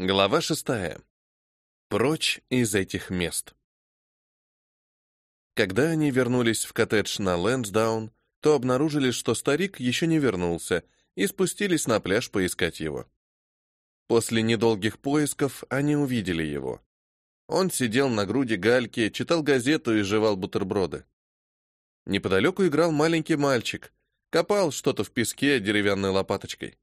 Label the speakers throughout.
Speaker 1: Глава шестая. Прочь из этих мест. Когда они вернулись в коттедж на Лэнсдаун, то обнаружили, что старик еще не вернулся, и спустились на пляж поискать его. После недолгих поисков они увидели его. Он сидел на груди гальки, читал газету и жевал бутерброды. Неподалеку играл маленький мальчик, копал что-то в песке деревянной лопаточкой.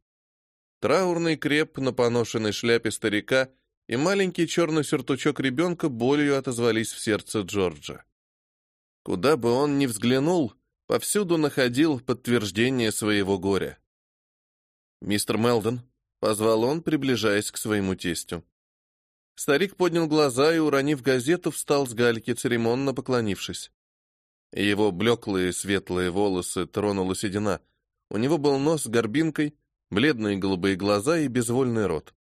Speaker 1: Траурный креп на поношенной шляпе старика и маленький черный сюртучок ребенка болью отозвались в сердце Джорджа. Куда бы он ни взглянул, повсюду находил подтверждение своего горя. «Мистер Мелдон», — позвал он, приближаясь к своему тестю. Старик поднял глаза и, уронив газету, встал с гальки, церемонно поклонившись. Его блеклые светлые волосы тронула седина. У него был нос с горбинкой, бледные голубые глаза и безвольный рот.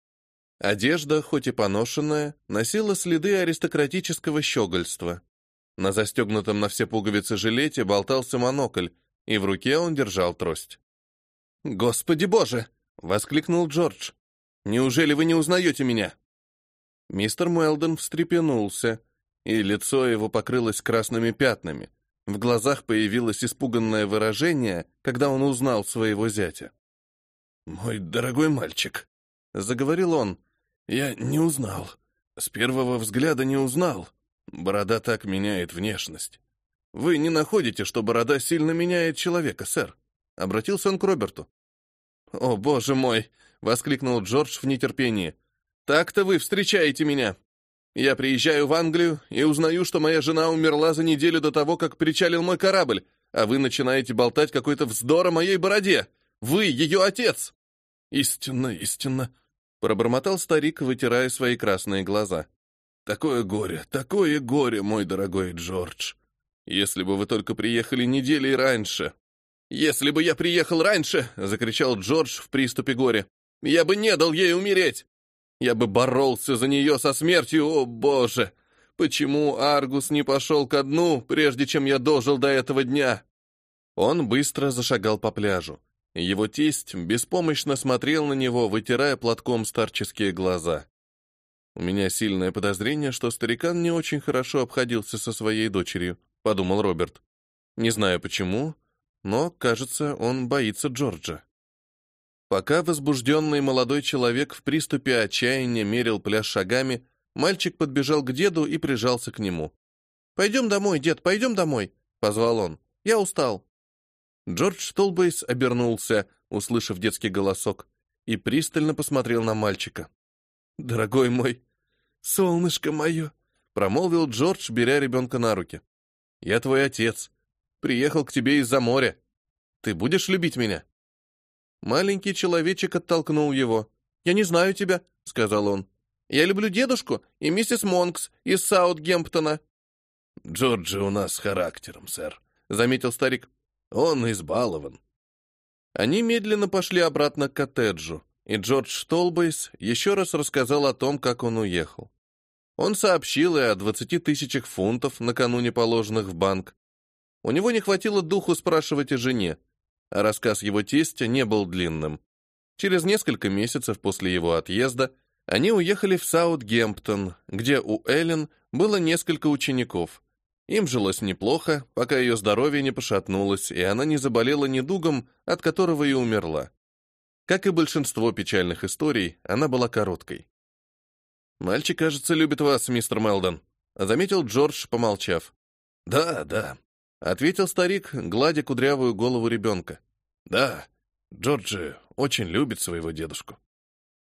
Speaker 1: Одежда, хоть и поношенная, носила следы аристократического щегольства. На застегнутом на все пуговицы жилете болтался монокль, и в руке он держал трость. «Господи боже!» — воскликнул Джордж. «Неужели вы не узнаете меня?» Мистер Мелдон встрепенулся, и лицо его покрылось красными пятнами. В глазах появилось испуганное выражение, когда он узнал своего зятя. «Мой дорогой мальчик», — заговорил он, — «я не узнал. С первого взгляда не узнал. Борода так меняет внешность. Вы не находите, что борода сильно меняет человека, сэр?» Обратился он к Роберту. «О, боже мой!» — воскликнул Джордж в нетерпении. «Так-то вы встречаете меня. Я приезжаю в Англию и узнаю, что моя жена умерла за неделю до того, как причалил мой корабль, а вы начинаете болтать какой-то вздор о моей бороде. Вы ее отец!» «Истинно, истинно!» — пробормотал старик, вытирая свои красные глаза. «Такое горе, такое горе, мой дорогой Джордж! Если бы вы только приехали недели раньше!» «Если бы я приехал раньше!» — закричал Джордж в приступе горя. «Я бы не дал ей умереть! Я бы боролся за нее со смертью, о боже! Почему Аргус не пошел ко дну, прежде чем я дожил до этого дня?» Он быстро зашагал по пляжу. Его тесть беспомощно смотрел на него, вытирая платком старческие глаза. «У меня сильное подозрение, что старикан не очень хорошо обходился со своей дочерью», — подумал Роберт. «Не знаю почему, но, кажется, он боится Джорджа». Пока возбужденный молодой человек в приступе отчаяния мерил пляж шагами, мальчик подбежал к деду и прижался к нему. «Пойдем домой, дед, пойдем домой», — позвал он. «Я устал». Джордж Толбейс обернулся, услышав детский голосок, и пристально посмотрел на мальчика. «Дорогой мой, солнышко мое!» — промолвил Джордж, беря ребенка на руки. «Я твой отец. Приехал к тебе из-за моря. Ты будешь любить меня?» Маленький человечек оттолкнул его. «Я не знаю тебя», — сказал он. «Я люблю дедушку и миссис Монкс из Саутгемптона». «Джорджи у нас с характером, сэр», — заметил старик. Он избалован. Они медленно пошли обратно к коттеджу, и Джордж Толбейс еще раз рассказал о том, как он уехал. Он сообщил и о 20 тысячах фунтов, накануне положенных в банк. У него не хватило духу спрашивать о жене, а рассказ его тестя не был длинным. Через несколько месяцев после его отъезда они уехали в Саутгемптон, где у Эллен было несколько учеников, им жилось неплохо, пока ее здоровье не пошатнулось, и она не заболела недугом, от которого и умерла. Как и большинство печальных историй, она была короткой. «Мальчик, кажется, любит вас, мистер Мелдон», — заметил Джордж, помолчав. «Да, да», — ответил старик, гладя кудрявую голову ребенка. «Да, Джорджи очень любит своего дедушку.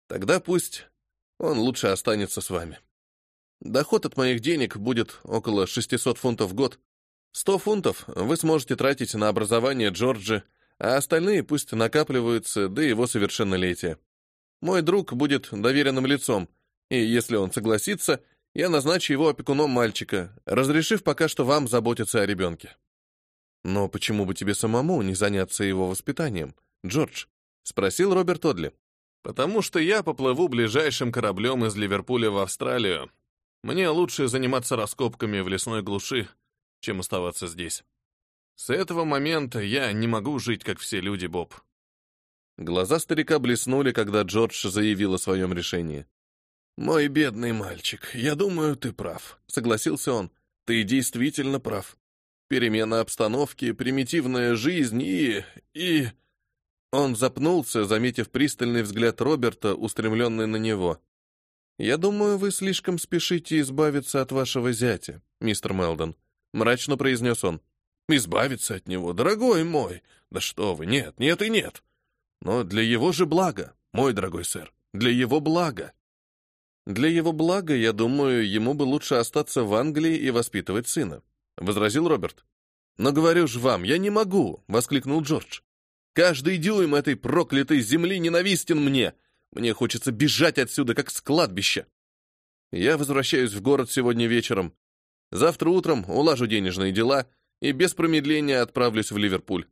Speaker 1: Тогда пусть он лучше останется с вами». Доход от моих денег будет около 600 фунтов в год. 100 фунтов вы сможете тратить на образование Джорджи, а остальные пусть накапливаются до его совершеннолетия. Мой друг будет доверенным лицом, и если он согласится, я назначу его опекуном мальчика, разрешив пока что вам заботиться о ребенке. Но почему бы тебе самому не заняться его воспитанием, Джордж? Спросил Роберт Одли. Потому что я поплыву ближайшим кораблем из Ливерпуля в Австралию, мне лучше заниматься раскопками в лесной глуши, чем оставаться здесь. С этого момента я не могу жить, как все люди, Боб. Глаза старика блеснули, когда Джордж заявил о своем решении. «Мой бедный мальчик, я думаю, ты прав», — согласился он. «Ты действительно прав. Перемена обстановки, примитивная жизнь и... и...» Он запнулся, заметив пристальный взгляд Роберта, устремленный на него. «Я думаю, вы слишком спешите избавиться от вашего зятя, мистер Мелдон», — мрачно произнес он. «Избавиться от него, дорогой мой! Да что вы, нет, нет и нет! Но для его же блага, мой дорогой сэр, для его блага!» «Для его блага, я думаю, ему бы лучше остаться в Англии и воспитывать сына», — возразил Роберт. «Но говорю же вам, я не могу!» — воскликнул Джордж. «Каждый дюйм этой проклятой земли ненавистен мне! Мне хочется бежать отсюда, как с кладбища! Я возвращаюсь в город сегодня вечером. Завтра утром улажу денежные дела и без промедления отправлюсь в Ливерпуль.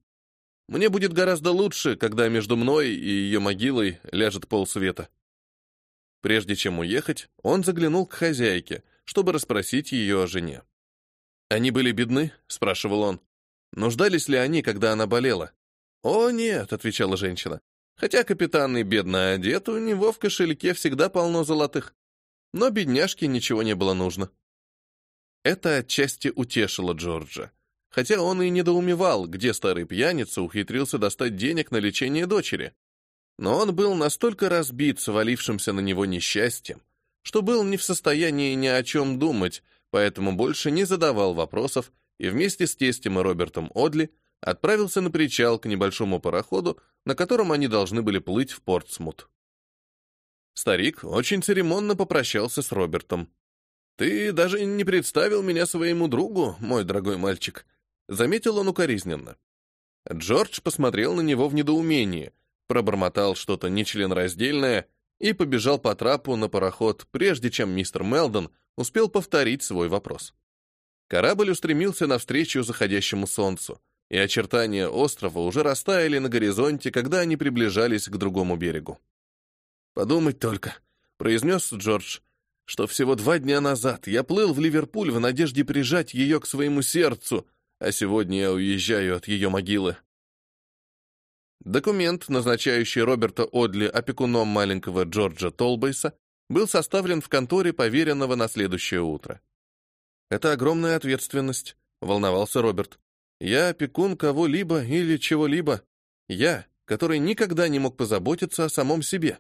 Speaker 1: Мне будет гораздо лучше, когда между мной и ее могилой ляжет полсвета». Прежде чем уехать, он заглянул к хозяйке, чтобы расспросить ее о жене. «Они были бедны?» — спрашивал он. «Нуждались ли они, когда она болела?» «О, нет», — отвечала женщина. «Хотя капитан и бедно одет, у него в кошельке всегда полно золотых. Но бедняжке ничего не было нужно». Это отчасти утешило Джорджа. Хотя он и недоумевал, где старый пьяница ухитрился достать денег на лечение дочери. Но он был настолько разбит свалившимся на него несчастьем, что был не в состоянии ни о чем думать, поэтому больше не задавал вопросов и вместе с тестем и Робертом Одли отправился на причал к небольшому пароходу, на котором они должны были плыть в Портсмут. Старик очень церемонно попрощался с Робертом. «Ты даже не представил меня своему другу, мой дорогой мальчик», — заметил он укоризненно. Джордж посмотрел на него в недоумении — пробормотал что-то нечленораздельное и побежал по трапу на пароход, прежде чем мистер Мелдон успел повторить свой вопрос. Корабль устремился навстречу заходящему солнцу, и очертания острова уже растаяли на горизонте, когда они приближались к другому берегу. «Подумать только», — произнес Джордж, что всего два дня назад я плыл в Ливерпуль в надежде прижать ее к своему сердцу, а сегодня я уезжаю от ее могилы. Документ, назначающий Роберта Одли опекуном маленького Джорджа Толбейса, был составлен в конторе поверенного на следующее утро. «Это огромная ответственность», — волновался Роберт. «Я опекун кого-либо или чего-либо. Я, который никогда не мог позаботиться о самом себе».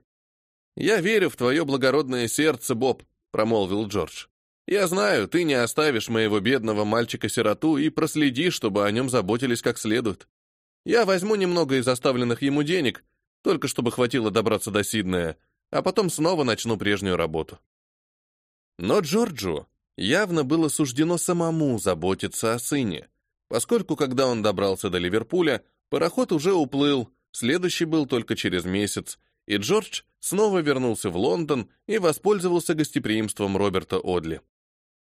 Speaker 1: «Я верю в твое благородное сердце, Боб», — промолвил Джордж. «Я знаю, ты не оставишь моего бедного мальчика-сироту и проследишь, чтобы о нем заботились как следует. Я возьму немного из оставленных ему денег, только чтобы хватило добраться до Сиднея, а потом снова начну прежнюю работу. Но Джорджу явно было суждено самому заботиться о сыне, поскольку, когда он добрался до Ливерпуля, пароход уже уплыл, следующий был только через месяц, и Джордж снова вернулся в Лондон и воспользовался гостеприимством Роберта Одли.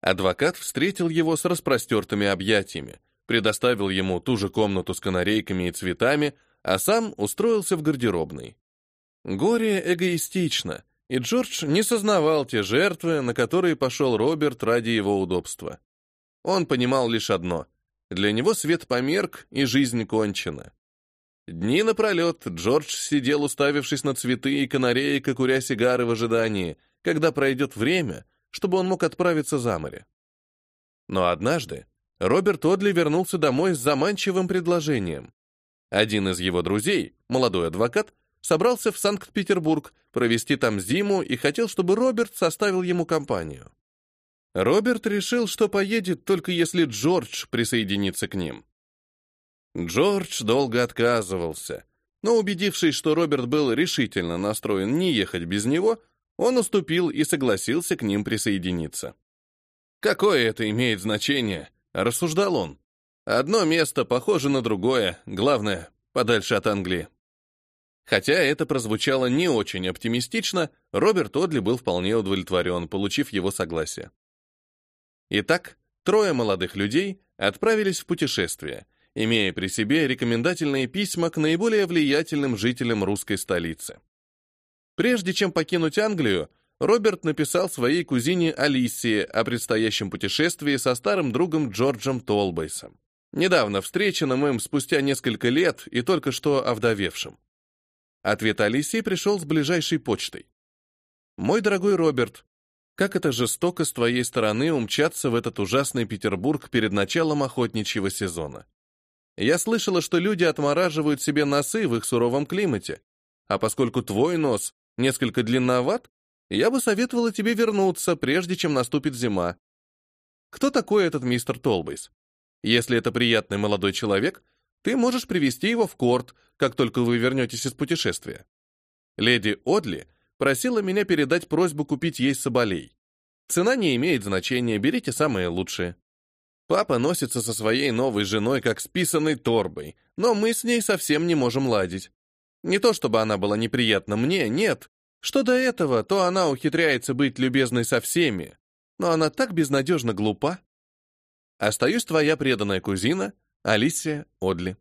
Speaker 1: Адвокат встретил его с распростертыми объятиями, предоставил ему ту же комнату с канарейками и цветами, а сам устроился в гардеробной. Горе эгоистично, и Джордж не сознавал те жертвы, на которые пошел Роберт ради его удобства. Он понимал лишь одно — для него свет померк, и жизнь кончена. Дни напролет Джордж сидел, уставившись на цветы и канареек и куря сигары в ожидании, когда пройдет время, чтобы он мог отправиться за море. Но однажды Роберт Одли вернулся домой с заманчивым предложением. Один из его друзей, молодой адвокат, собрался в Санкт-Петербург провести там зиму и хотел, чтобы Роберт составил ему компанию. Роберт решил, что поедет только если Джордж присоединится к ним. Джордж долго отказывался, но убедившись, что Роберт был решительно настроен не ехать без него, он уступил и согласился к ним присоединиться. Какое это имеет значение, Рассуждал он. Одно место похоже на другое, главное, подальше от Англии. Хотя это прозвучало не очень оптимистично, Роберт Одли был вполне удовлетворен, получив его согласие. Итак, трое молодых людей отправились в путешествие, имея при себе рекомендательные письма к наиболее влиятельным жителям русской столицы. Прежде чем покинуть Англию, Роберт написал своей кузине Алисии о предстоящем путешествии со старым другом Джорджем Толбейсом, недавно встреченным им спустя несколько лет и только что овдовевшим. Ответ Алисии пришел с ближайшей почтой. Мой дорогой Роберт, как это жестоко с твоей стороны умчаться в этот ужасный Петербург перед началом охотничьего сезона. Я слышала, что люди отмораживают себе носы в их суровом климате. А поскольку твой нос несколько длинноват, я бы советовала тебе вернуться, прежде чем наступит зима. Кто такой этот мистер Толбейс? Если это приятный молодой человек, ты можешь привести его в корт, как только вы вернетесь из путешествия. Леди Одли просила меня передать просьбу купить ей соболей. Цена не имеет значения, берите самые лучшие. Папа носится со своей новой женой как с писаной торбой, но мы с ней совсем не можем ладить. Не то чтобы она была неприятна мне, нет. Что до этого, то она ухитряется быть любезной со всеми, но она так безнадежно глупа. Остаюсь твоя преданная кузина Алисия Одли.